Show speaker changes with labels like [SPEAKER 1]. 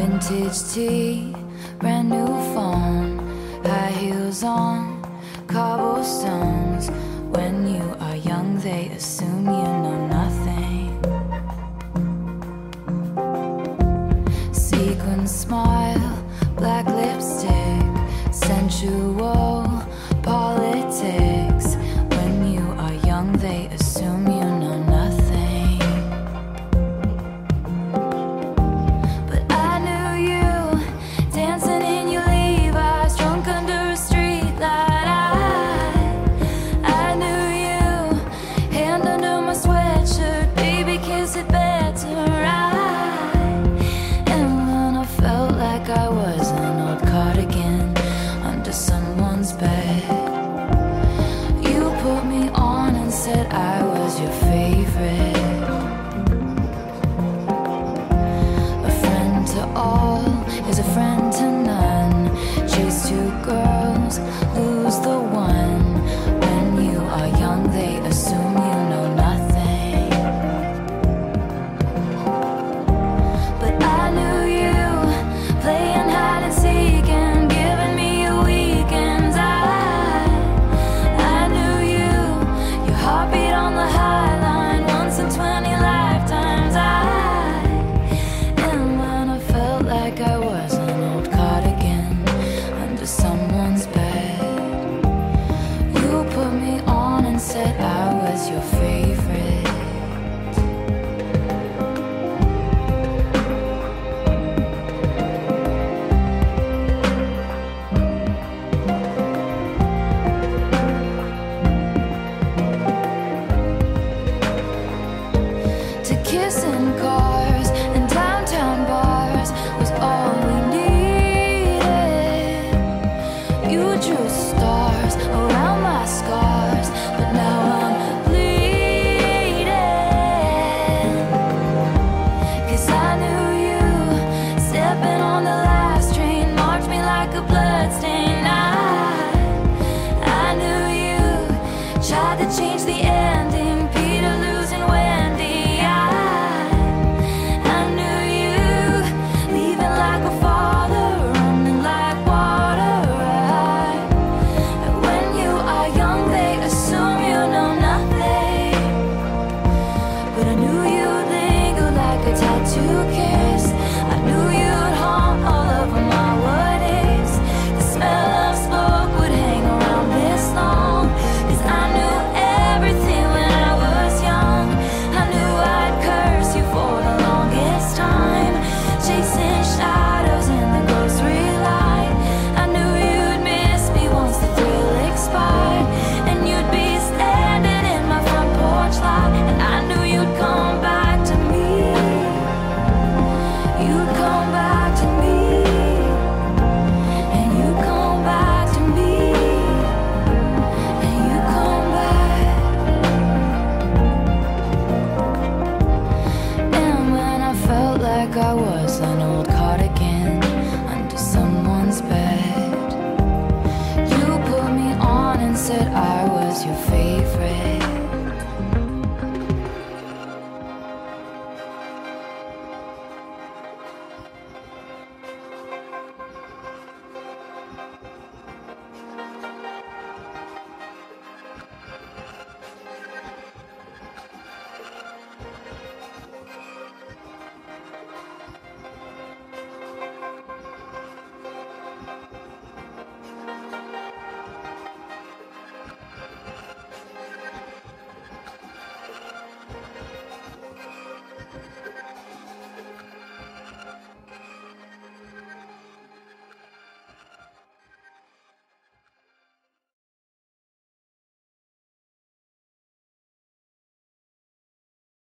[SPEAKER 1] Vintage tee, brand new phone, high heels on, cobblestones. When you are young, they assume you know nothing. Sequin smile, black lipstick, sensual. to all is a friend. said I was your friend. like a bloodstain. an old cardigan under someone's bed. You put me on and said I was your favorite.